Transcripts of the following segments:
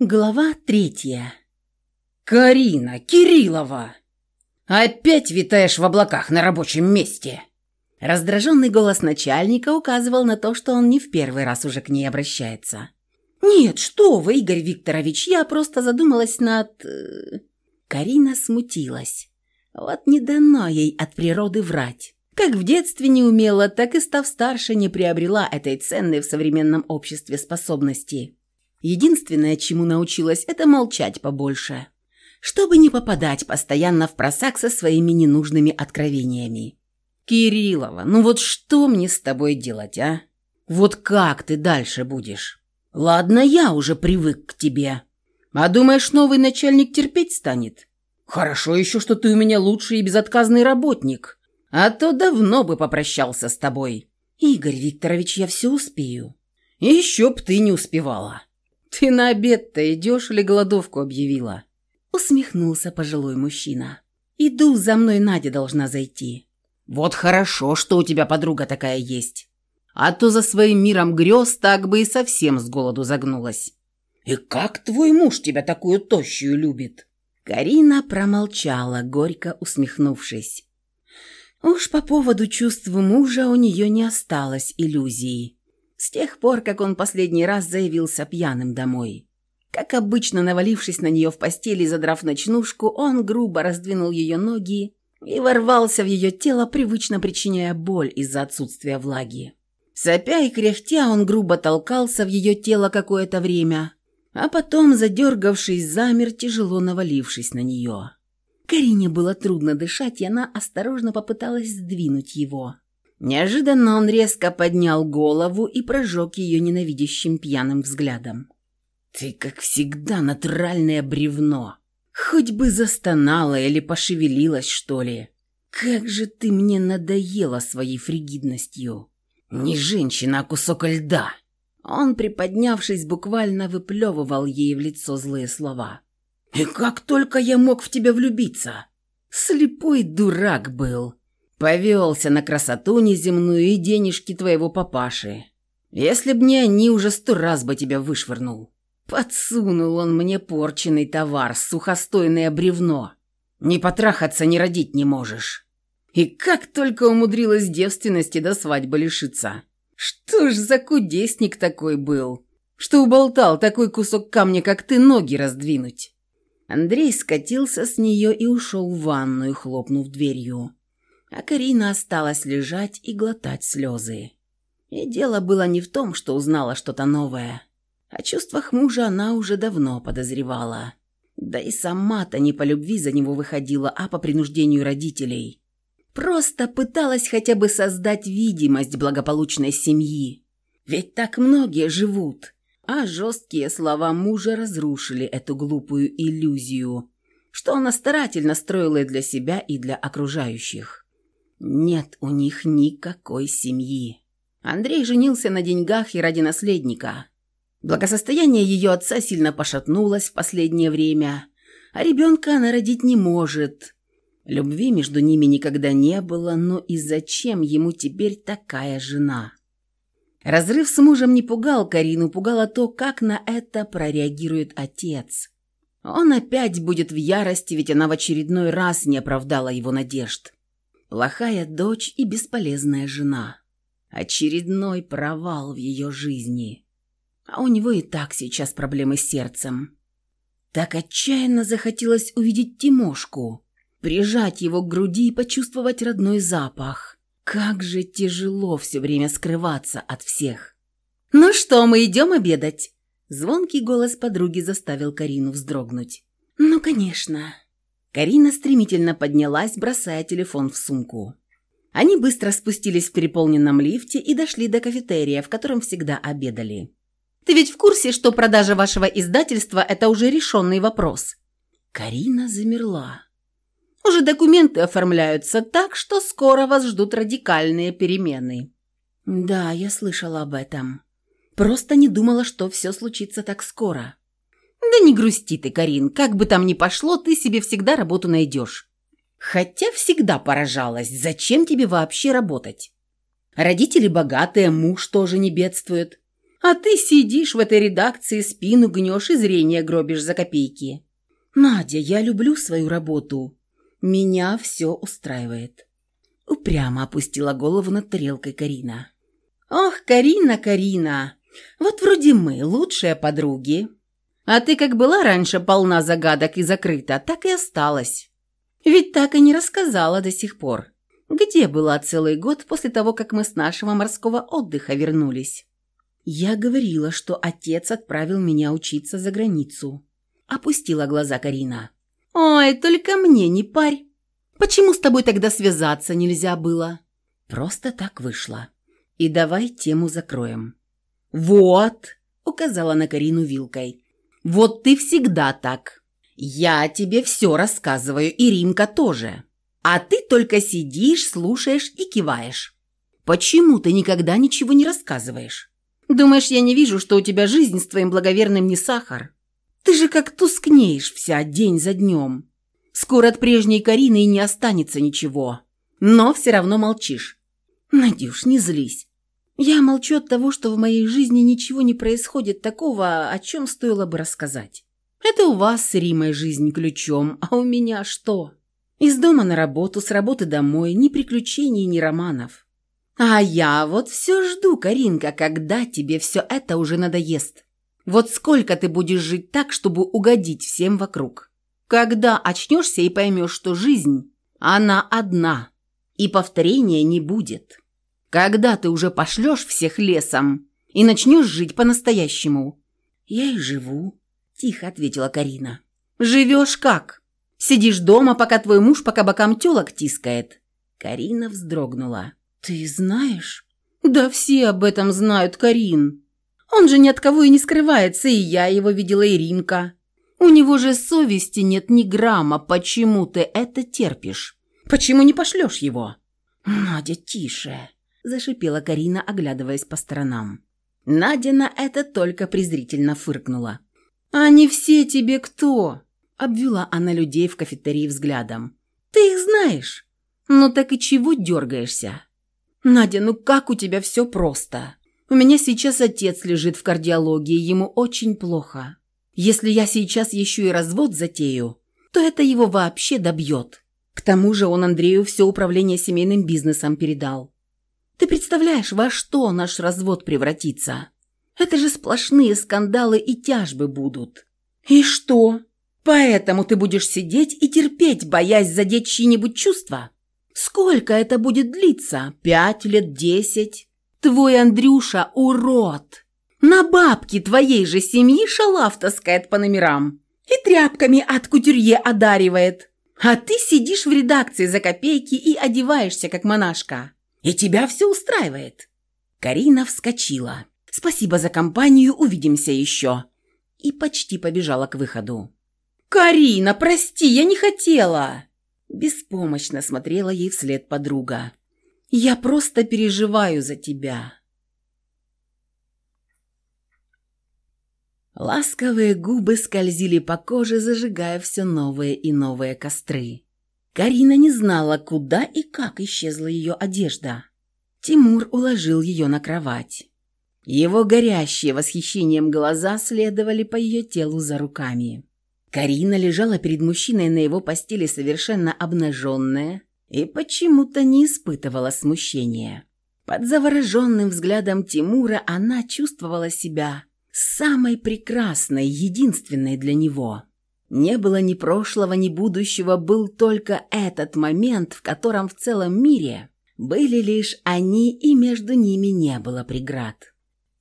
Глава третья. «Карина Кириллова! Опять витаешь в облаках на рабочем месте!» Раздраженный голос начальника указывал на то, что он не в первый раз уже к ней обращается. «Нет, что вы, Игорь Викторович, я просто задумалась над...» э, Карина смутилась. Вот не дано ей от природы врать. Как в детстве не умела, так и став старше не приобрела этой ценной в современном обществе способности. Единственное, чему научилась, это молчать побольше. Чтобы не попадать постоянно в просак со своими ненужными откровениями. «Кириллова, ну вот что мне с тобой делать, а? Вот как ты дальше будешь? Ладно, я уже привык к тебе. А думаешь, новый начальник терпеть станет? Хорошо еще, что ты у меня лучший и безотказный работник, а то давно бы попрощался с тобой». «Игорь Викторович, я все успею». «Еще б ты не успевала. Ты на обед-то идешь или голодовку объявила?» Усмехнулся пожилой мужчина. «Иду, за мной Надя должна зайти». Вот хорошо, что у тебя подруга такая есть. А то за своим миром грез так бы и совсем с голоду загнулась. И как твой муж тебя такую тощую любит?» Карина промолчала, горько усмехнувшись. Уж по поводу чувств мужа у нее не осталось иллюзий. С тех пор, как он последний раз заявился пьяным домой. Как обычно, навалившись на нее в постели и задрав ночнушку, он грубо раздвинул ее ноги и ворвался в ее тело, привычно причиняя боль из-за отсутствия влаги. Сопя и кряхтя, он грубо толкался в ее тело какое-то время, а потом, задергавшись, замер, тяжело навалившись на нее. Карине было трудно дышать, и она осторожно попыталась сдвинуть его. Неожиданно он резко поднял голову и прожег ее ненавидящим пьяным взглядом. «Ты, как всегда, натуральное бревно!» Хоть бы застонала или пошевелилась, что ли. Как же ты мне надоела своей фригидностью. Не женщина, а кусок льда. Он, приподнявшись, буквально выплевывал ей в лицо злые слова. «И как только я мог в тебя влюбиться?» Слепой дурак был. Повелся на красоту неземную и денежки твоего папаши. Если б не они, уже сто раз бы тебя вышвырнул. Подсунул он мне порченный товар, сухостойное бревно. Не потрахаться, не родить не можешь. И как только умудрилась девственности до свадьбы лишиться. Что ж за кудесник такой был, что уболтал такой кусок камня, как ты, ноги раздвинуть? Андрей скатился с нее и ушел в ванную, хлопнув дверью. А Карина осталась лежать и глотать слезы. И дело было не в том, что узнала что-то новое. О чувствах мужа она уже давно подозревала. Да и сама-то не по любви за него выходила, а по принуждению родителей. Просто пыталась хотя бы создать видимость благополучной семьи. Ведь так многие живут. А жесткие слова мужа разрушили эту глупую иллюзию, что она старательно строила для себя и для окружающих. Нет у них никакой семьи. Андрей женился на деньгах и ради наследника – Благосостояние ее отца сильно пошатнулось в последнее время, а ребенка она родить не может. Любви между ними никогда не было, но и зачем ему теперь такая жена? Разрыв с мужем не пугал Карину, пугало то, как на это прореагирует отец. Он опять будет в ярости, ведь она в очередной раз не оправдала его надежд. Плохая дочь и бесполезная жена. Очередной провал в ее жизни. А у него и так сейчас проблемы с сердцем. Так отчаянно захотелось увидеть Тимошку, прижать его к груди и почувствовать родной запах. Как же тяжело все время скрываться от всех. «Ну что, мы идем обедать?» Звонкий голос подруги заставил Карину вздрогнуть. «Ну, конечно». Карина стремительно поднялась, бросая телефон в сумку. Они быстро спустились в переполненном лифте и дошли до кафетерия, в котором всегда обедали. Ты ведь в курсе, что продажа вашего издательства – это уже решенный вопрос?» Карина замерла. «Уже документы оформляются так, что скоро вас ждут радикальные перемены». «Да, я слышала об этом. Просто не думала, что все случится так скоро». «Да не грусти ты, Карин, как бы там ни пошло, ты себе всегда работу найдешь». Хотя всегда поражалась, зачем тебе вообще работать? Родители богатые, муж тоже не бедствует. А ты сидишь в этой редакции, спину гнешь и зрение гробишь за копейки. Надя, я люблю свою работу. Меня все устраивает. Упрямо опустила голову над тарелкой Карина. Ох, Карина, Карина, вот вроде мы, лучшие подруги. А ты как была раньше полна загадок и закрыта, так и осталась. Ведь так и не рассказала до сих пор. Где была целый год после того, как мы с нашего морского отдыха вернулись? Я говорила, что отец отправил меня учиться за границу. Опустила глаза Карина. Ой, только мне не парь. Почему с тобой тогда связаться нельзя было? Просто так вышло. И давай тему закроем. Вот, указала на Карину вилкой. Вот ты всегда так. Я тебе все рассказываю, и Римка тоже. А ты только сидишь, слушаешь и киваешь. Почему ты никогда ничего не рассказываешь? Думаешь, я не вижу, что у тебя жизнь с твоим благоверным не сахар? Ты же как тускнеешь вся день за днем. Скоро от прежней Карины и не останется ничего. Но все равно молчишь. Надюш, не злись. Я молчу от того, что в моей жизни ничего не происходит такого, о чем стоило бы рассказать. Это у вас с Римой жизнь ключом, а у меня что? Из дома на работу, с работы домой, ни приключений, ни романов. А я вот все жду, Каринка, когда тебе все это уже надоест. Вот сколько ты будешь жить так, чтобы угодить всем вокруг? Когда очнешься и поймешь, что жизнь, она одна, и повторения не будет. Когда ты уже пошлешь всех лесом и начнешь жить по-настоящему?» «Я и живу», – тихо ответила Карина. «Живешь как? Сидишь дома, пока твой муж по кабакам телок тискает?» Карина вздрогнула. «Ты знаешь?» «Да все об этом знают, Карин. Он же ни от кого и не скрывается, и я его видела, и Римка. У него же совести нет ни грамма. Почему ты это терпишь? Почему не пошлешь его?» «Надя, тише!» Зашипела Карина, оглядываясь по сторонам. Надя на это только презрительно фыркнула. «Они все тебе кто?» – обвела она людей в кафетерии взглядом. «Ты их знаешь? Ну так и чего дергаешься?» «Надя, ну как у тебя все просто? У меня сейчас отец лежит в кардиологии, ему очень плохо. Если я сейчас еще и развод затею, то это его вообще добьет. К тому же он Андрею все управление семейным бизнесом передал. Ты представляешь, во что наш развод превратится? Это же сплошные скандалы и тяжбы будут. И что? Поэтому ты будешь сидеть и терпеть, боясь задеть чьи-нибудь чувства? Сколько это будет длиться? Пять лет, десять? Твой Андрюша – урод. На бабки твоей же семьи шалав таскает по номерам и тряпками от кутюрье одаривает. А ты сидишь в редакции за копейки и одеваешься, как монашка. И тебя все устраивает». Карина вскочила. «Спасибо за компанию, увидимся еще». И почти побежала к выходу. «Карина, прости, я не хотела!» Беспомощно смотрела ей вслед подруга. «Я просто переживаю за тебя». Ласковые губы скользили по коже, зажигая все новые и новые костры. Карина не знала, куда и как исчезла ее одежда. Тимур уложил ее на кровать. Его горящие восхищением глаза следовали по ее телу за руками. Карина лежала перед мужчиной на его постели совершенно обнаженная и почему-то не испытывала смущения. Под завороженным взглядом Тимура она чувствовала себя самой прекрасной, единственной для него. Не было ни прошлого, ни будущего, был только этот момент, в котором в целом мире были лишь они, и между ними не было преград.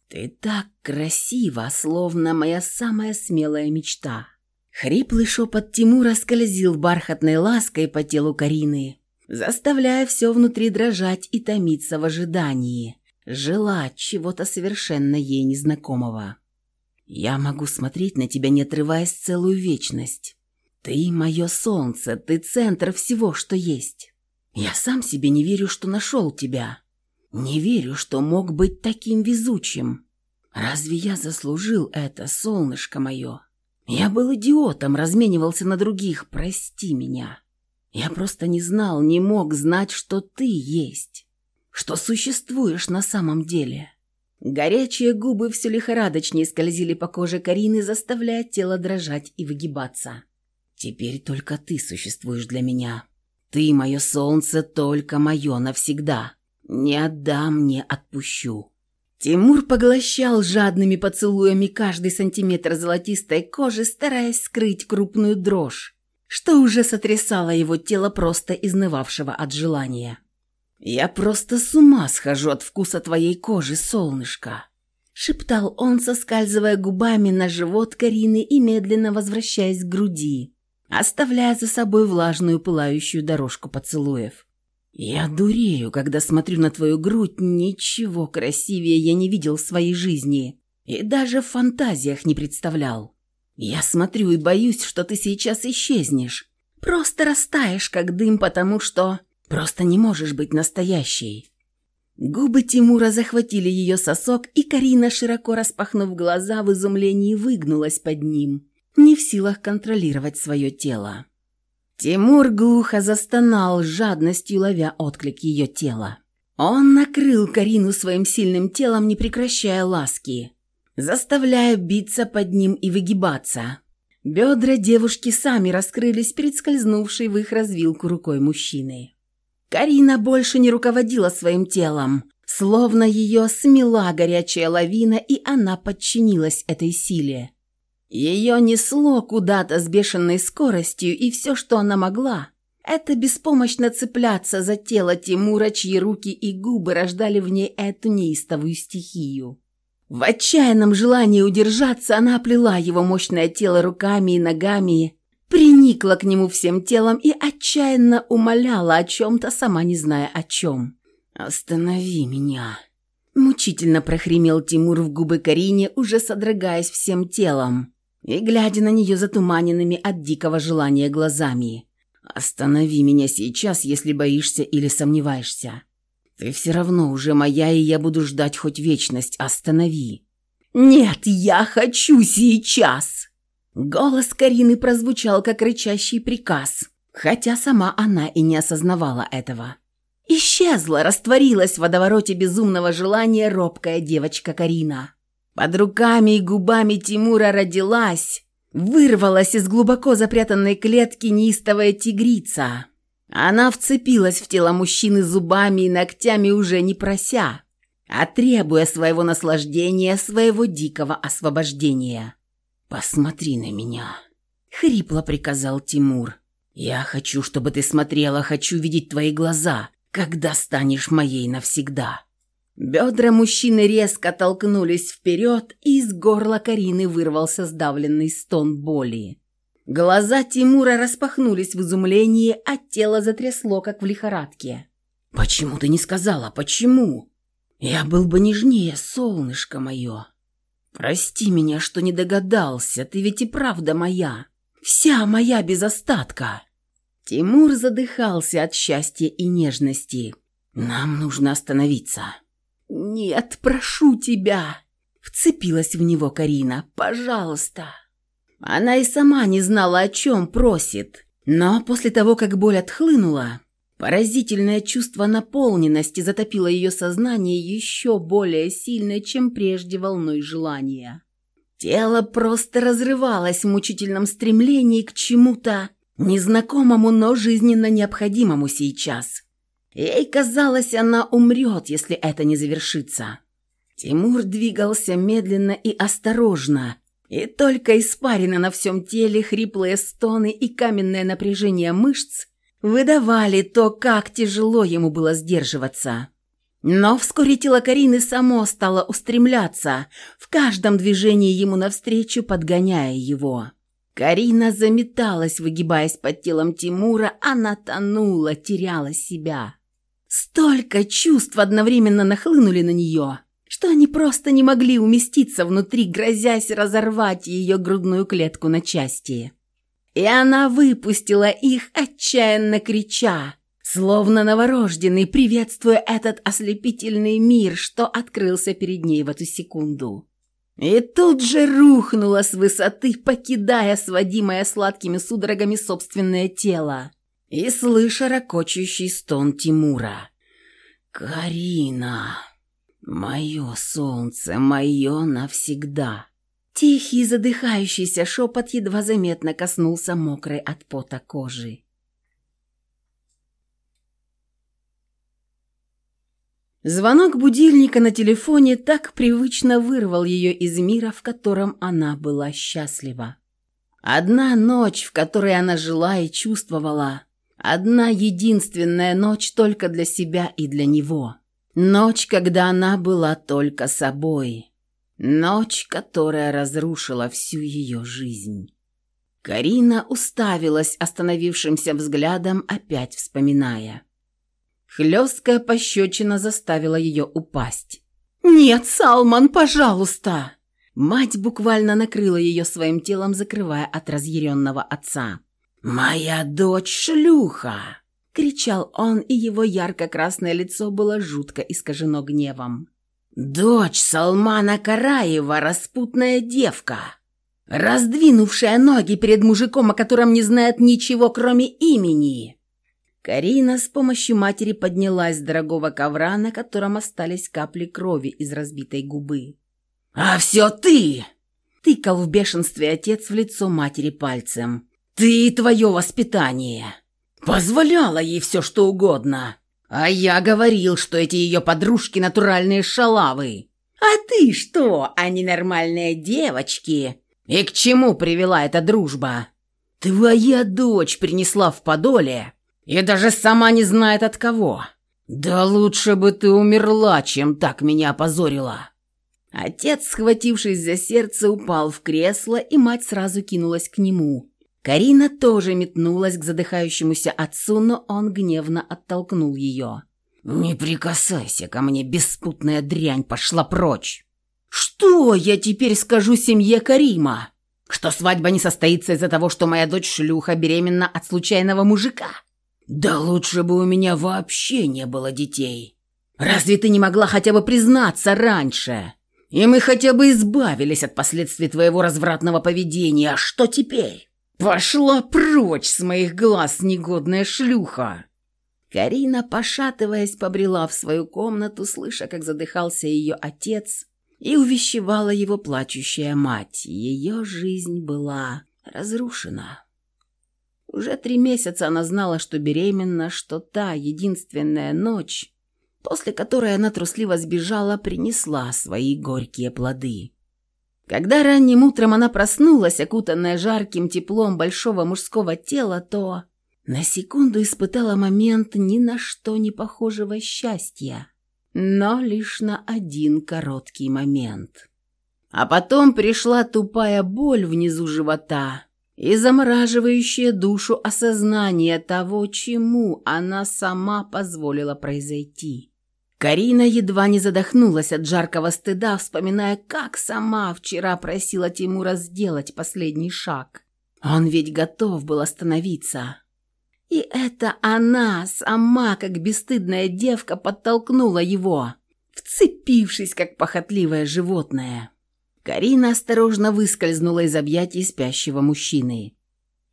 «Ты так красива, словно моя самая смелая мечта!» Хриплый шепот Тимура скользил бархатной лаской по телу Карины, заставляя все внутри дрожать и томиться в ожидании, желать чего-то совершенно ей незнакомого. Я могу смотреть на тебя, не отрываясь целую вечность. Ты мое солнце, ты центр всего, что есть. Я сам себе не верю, что нашел тебя. Не верю, что мог быть таким везучим. Разве я заслужил это, солнышко мое? Я был идиотом, разменивался на других, прости меня. Я просто не знал, не мог знать, что ты есть, что существуешь на самом деле. Горячие губы все лихорадочнее скользили по коже Карины, заставляя тело дрожать и выгибаться. «Теперь только ты существуешь для меня. Ты, мое солнце, только мое навсегда. Не отдам, не отпущу». Тимур поглощал жадными поцелуями каждый сантиметр золотистой кожи, стараясь скрыть крупную дрожь, что уже сотрясало его тело, просто изнывавшего от желания. «Я просто с ума схожу от вкуса твоей кожи, солнышко!» Шептал он, соскальзывая губами на живот Карины и медленно возвращаясь к груди, оставляя за собой влажную пылающую дорожку поцелуев. «Я дурею, когда смотрю на твою грудь, ничего красивее я не видел в своей жизни и даже в фантазиях не представлял. Я смотрю и боюсь, что ты сейчас исчезнешь, просто растаешь, как дым, потому что Просто не можешь быть настоящей». Губы Тимура захватили ее сосок, и Карина, широко распахнув глаза, в изумлении выгнулась под ним, не в силах контролировать свое тело. Тимур глухо застонал, жадностью ловя отклик ее тела. Он накрыл Карину своим сильным телом, не прекращая ласки, заставляя биться под ним и выгибаться. Бедра девушки сами раскрылись перед скользнувшей в их развилку рукой мужчины. Карина больше не руководила своим телом, словно ее смела горячая лавина, и она подчинилась этой силе. Ее несло куда-то с бешеной скоростью, и все, что она могла, это беспомощно цепляться за тело Тимура, чьи руки и губы рождали в ней эту неистовую стихию. В отчаянном желании удержаться она оплела его мощное тело руками и ногами, приникла к нему всем телом и отчаянно умоляла о чем-то, сама не зная о чем. «Останови меня!» Мучительно прохремел Тимур в губы Карине, уже содрогаясь всем телом и глядя на нее затуманенными от дикого желания глазами. «Останови меня сейчас, если боишься или сомневаешься. Ты все равно уже моя, и я буду ждать хоть вечность. Останови!» «Нет, я хочу сейчас!» Голос Карины прозвучал как рычащий приказ, хотя сама она и не осознавала этого. Исчезла, растворилась в водовороте безумного желания робкая девочка Карина. Под руками и губами Тимура родилась, вырвалась из глубоко запрятанной клетки неистовая тигрица. Она вцепилась в тело мужчины зубами и ногтями уже не прося, а требуя своего наслаждения, своего дикого освобождения. «Посмотри на меня», — хрипло приказал Тимур. «Я хочу, чтобы ты смотрела, хочу видеть твои глаза, когда станешь моей навсегда». Бедра мужчины резко толкнулись вперед, и из горла Карины вырвался сдавленный стон боли. Глаза Тимура распахнулись в изумлении, а тело затрясло, как в лихорадке. «Почему ты не сказала? Почему?» «Я был бы нежнее, солнышко мое!» «Прости меня, что не догадался, ты ведь и правда моя. Вся моя без остатка». Тимур задыхался от счастья и нежности. «Нам нужно остановиться». «Нет, прошу тебя!» Вцепилась в него Карина. «Пожалуйста!» Она и сама не знала, о чем просит. Но после того, как боль отхлынула, Поразительное чувство наполненности затопило ее сознание еще более сильно, чем прежде волной желания. Тело просто разрывалось в мучительном стремлении к чему-то незнакомому, но жизненно необходимому сейчас. Ей казалось, она умрет, если это не завершится. Тимур двигался медленно и осторожно, и только испарина на всем теле, хриплые стоны и каменное напряжение мышц выдавали то, как тяжело ему было сдерживаться. Но вскоре тело Карины само стало устремляться, в каждом движении ему навстречу подгоняя его. Карина заметалась, выгибаясь под телом Тимура, она тонула, теряла себя. Столько чувств одновременно нахлынули на нее, что они просто не могли уместиться внутри, грозясь разорвать ее грудную клетку на части. И она выпустила их, отчаянно крича, словно новорожденный, приветствуя этот ослепительный мир, что открылся перед ней в эту секунду. И тут же рухнула с высоты, покидая сводимое сладкими судорогами собственное тело и слыша ракочущий стон Тимура. «Карина!» «Мое солнце, мое навсегда». Тихий задыхающийся шепот едва заметно коснулся мокрой от пота кожи. Звонок будильника на телефоне так привычно вырвал ее из мира, в котором она была счастлива. Одна ночь, в которой она жила и чувствовала. Одна единственная ночь только для себя и для него. Ночь, когда она была только собой. Ночь, которая разрушила всю ее жизнь. Карина уставилась остановившимся взглядом, опять вспоминая. Хлесткая пощечина заставила ее упасть. «Нет, Салман, пожалуйста!» Мать буквально накрыла ее своим телом, закрывая от разъяренного отца. «Моя дочь шлюха!» — кричал он, и его ярко-красное лицо было жутко искажено гневом. «Дочь Салмана Караева, распутная девка, раздвинувшая ноги перед мужиком, о котором не знает ничего, кроме имени. Карина с помощью матери поднялась с дорогого ковра, на котором остались капли крови из разбитой губы. «А все ты!» — тыкал в бешенстве отец в лицо матери пальцем. «Ты и твое воспитание! Позволяла ей все, что угодно! А я говорил, что эти ее подружки натуральные шалавы! А ты что, они нормальные девочки? И к чему привела эта дружба? Твоя дочь принесла в подоле и даже сама не знает от кого. Да лучше бы ты умерла, чем так меня опозорила». Отец, схватившись за сердце, упал в кресло, и мать сразу кинулась к нему. Карина тоже метнулась к задыхающемуся отцу, но он гневно оттолкнул ее. «Не прикасайся ко мне, беспутная дрянь, пошла прочь!» «Что я теперь скажу семье Карима? Что свадьба не состоится из-за того, что моя дочь шлюха беременна от случайного мужика?» «Да лучше бы у меня вообще не было детей. Разве ты не могла хотя бы признаться раньше? И мы хотя бы избавились от последствий твоего развратного поведения. А что теперь? Пошла прочь с моих глаз, негодная шлюха!» Карина, пошатываясь, побрела в свою комнату, слыша, как задыхался ее отец, и увещевала его плачущая мать. Ее жизнь была разрушена. Уже три месяца она знала, что беременна, что та единственная ночь, после которой она трусливо сбежала, принесла свои горькие плоды. Когда ранним утром она проснулась, окутанная жарким теплом большого мужского тела, то на секунду испытала момент ни на что не похожего счастья, но лишь на один короткий момент. А потом пришла тупая боль внизу живота – и замораживающее душу осознание того, чему она сама позволила произойти. Карина едва не задохнулась от жаркого стыда, вспоминая, как сама вчера просила Тимура сделать последний шаг. Он ведь готов был остановиться. И это она сама, как бесстыдная девка, подтолкнула его, вцепившись, как похотливое животное. Карина осторожно выскользнула из объятий спящего мужчины.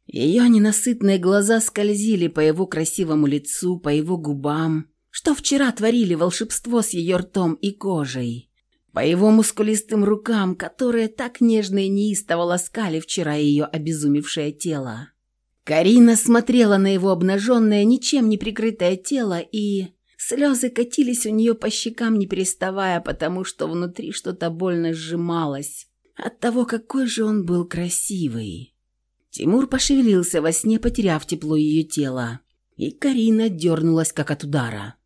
Ее ненасытные глаза скользили по его красивому лицу, по его губам, что вчера творили волшебство с ее ртом и кожей, по его мускулистым рукам, которые так нежно и неистово ласкали вчера ее обезумевшее тело. Карина смотрела на его обнаженное, ничем не прикрытое тело и Слезы катились у нее по щекам, не переставая, потому что внутри что-то больно сжималось от того, какой же он был красивый. Тимур пошевелился во сне, потеряв тепло ее тела, и Карина дернулась, как от удара.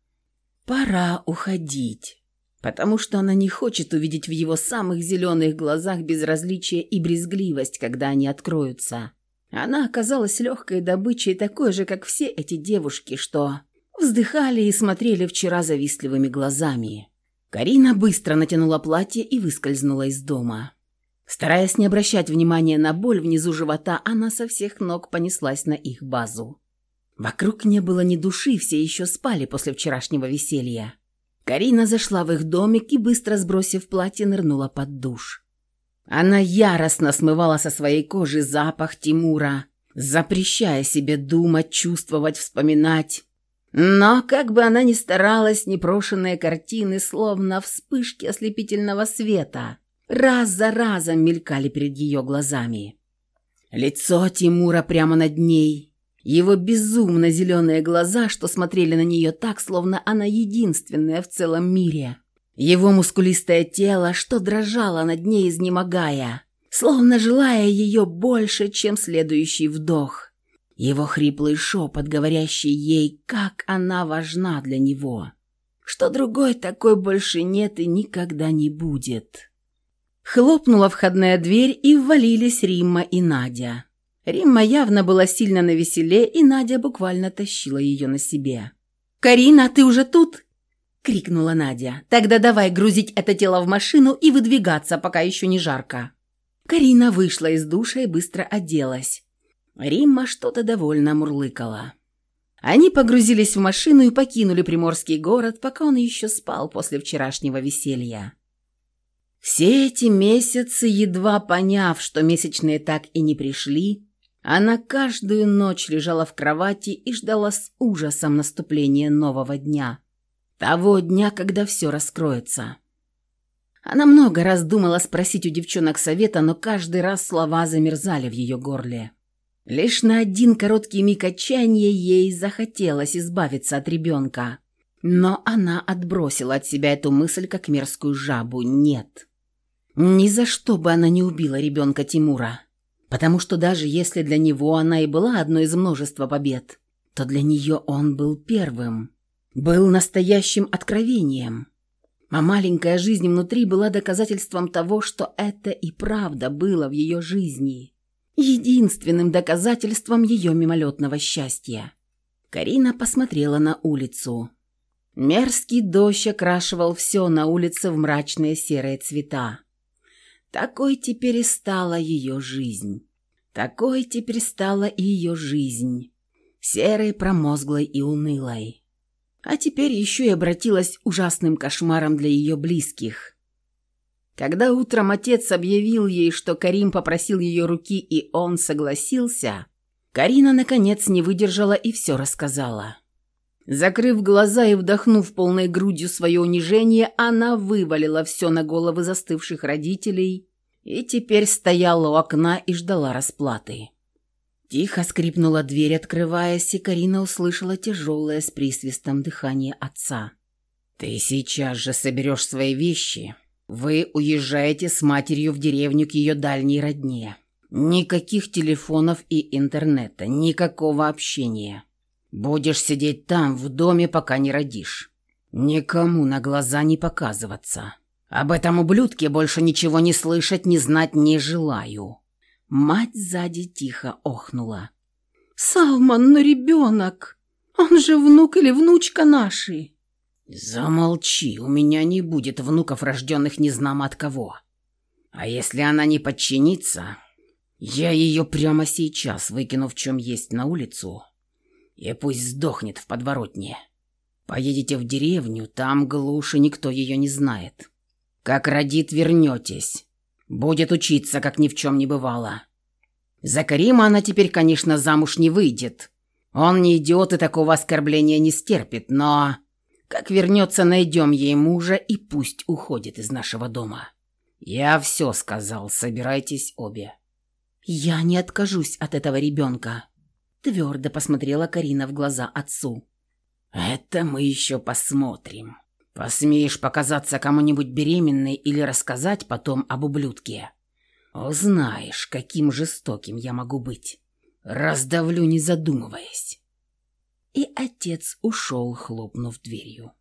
«Пора уходить» потому что она не хочет увидеть в его самых зеленых глазах безразличие и брезгливость, когда они откроются. Она оказалась легкой добычей, такой же, как все эти девушки, что Вздыхали и смотрели вчера завистливыми глазами. Карина быстро натянула платье и выскользнула из дома. Стараясь не обращать внимания на боль внизу живота, она со всех ног понеслась на их базу. Вокруг не было ни души, все еще спали после вчерашнего веселья. Карина зашла в их домик и, быстро сбросив платье, нырнула под душ. Она яростно смывала со своей кожи запах Тимура, запрещая себе думать, чувствовать, вспоминать, Но, как бы она ни старалась, непрошенные картины, словно вспышки ослепительного света, раз за разом мелькали перед ее глазами. Лицо Тимура прямо над ней, его безумно зеленые глаза, что смотрели на нее так, словно она единственная в целом мире. Его мускулистое тело, что дрожало над ней, изнемогая, словно желая ее больше, чем следующий вдох. Его хриплый шепот, говорящий ей, как она важна для него. Что другой такой больше нет и никогда не будет. Хлопнула входная дверь, и ввалились Римма и Надя. Римма явно была сильно навеселе, и Надя буквально тащила ее на себе. «Карина, ты уже тут?» – крикнула Надя. «Тогда давай грузить это тело в машину и выдвигаться, пока еще не жарко». Карина вышла из душа и быстро оделась. Римма что-то довольно мурлыкала. Они погрузились в машину и покинули приморский город, пока он еще спал после вчерашнего веселья. Все эти месяцы, едва поняв, что месячные так и не пришли, она каждую ночь лежала в кровати и ждала с ужасом наступления нового дня. Того дня, когда все раскроется. Она много раз думала спросить у девчонок совета, но каждый раз слова замерзали в ее горле. Лишь на один короткий миг отчаяния ей захотелось избавиться от ребенка. Но она отбросила от себя эту мысль, как мерзкую жабу. Нет. Ни за что бы она не убила ребенка Тимура потому что даже если для него она и была одной из множества побед, то для нее он был первым, был настоящим откровением. А маленькая жизнь внутри была доказательством того, что это и правда было в ее жизни, единственным доказательством ее мимолетного счастья. Карина посмотрела на улицу. Мерзкий дождь окрашивал все на улице в мрачные серые цвета. Такой теперь и стала ее жизнь. Такой теперь стала и ее жизнь. Серой, промозглой и унылой. А теперь еще и обратилась ужасным кошмаром для ее близких. Когда утром отец объявил ей, что Карим попросил ее руки и он согласился, Карина, наконец, не выдержала и все рассказала. Закрыв глаза и вдохнув полной грудью свое унижение, она вывалила все на головы застывших родителей и теперь стояла у окна и ждала расплаты. Тихо скрипнула дверь, открываясь, и Карина услышала тяжелое с присвистом дыхание отца. «Ты сейчас же соберешь свои вещи. Вы уезжаете с матерью в деревню к ее дальней родне. Никаких телефонов и интернета, никакого общения. Будешь сидеть там, в доме, пока не родишь. Никому на глаза не показываться. Об этом ублюдке больше ничего не слышать, не знать не желаю». Мать сзади тихо охнула. «Салман, ну ребенок! Он же внук или внучка нашей!» «Замолчи, у меня не будет внуков, рожденных незнамо от кого. А если она не подчинится, я ее прямо сейчас выкину в чем есть на улицу, и пусть сдохнет в подворотне. Поедете в деревню, там глуши, никто ее не знает. Как родит, вернетесь. Будет учиться, как ни в чем не бывало. За Карима она теперь, конечно, замуж не выйдет. Он не идиот и такого оскорбления не стерпит, но... Как вернется, найдем ей мужа и пусть уходит из нашего дома. Я все сказал, собирайтесь обе. Я не откажусь от этого ребенка. Твердо посмотрела Карина в глаза отцу. Это мы еще посмотрим. Посмеешь показаться кому-нибудь беременной или рассказать потом об ублюдке? Узнаешь, каким жестоким я могу быть. Раздавлю, не задумываясь. И отец ушел, хлопнув дверью.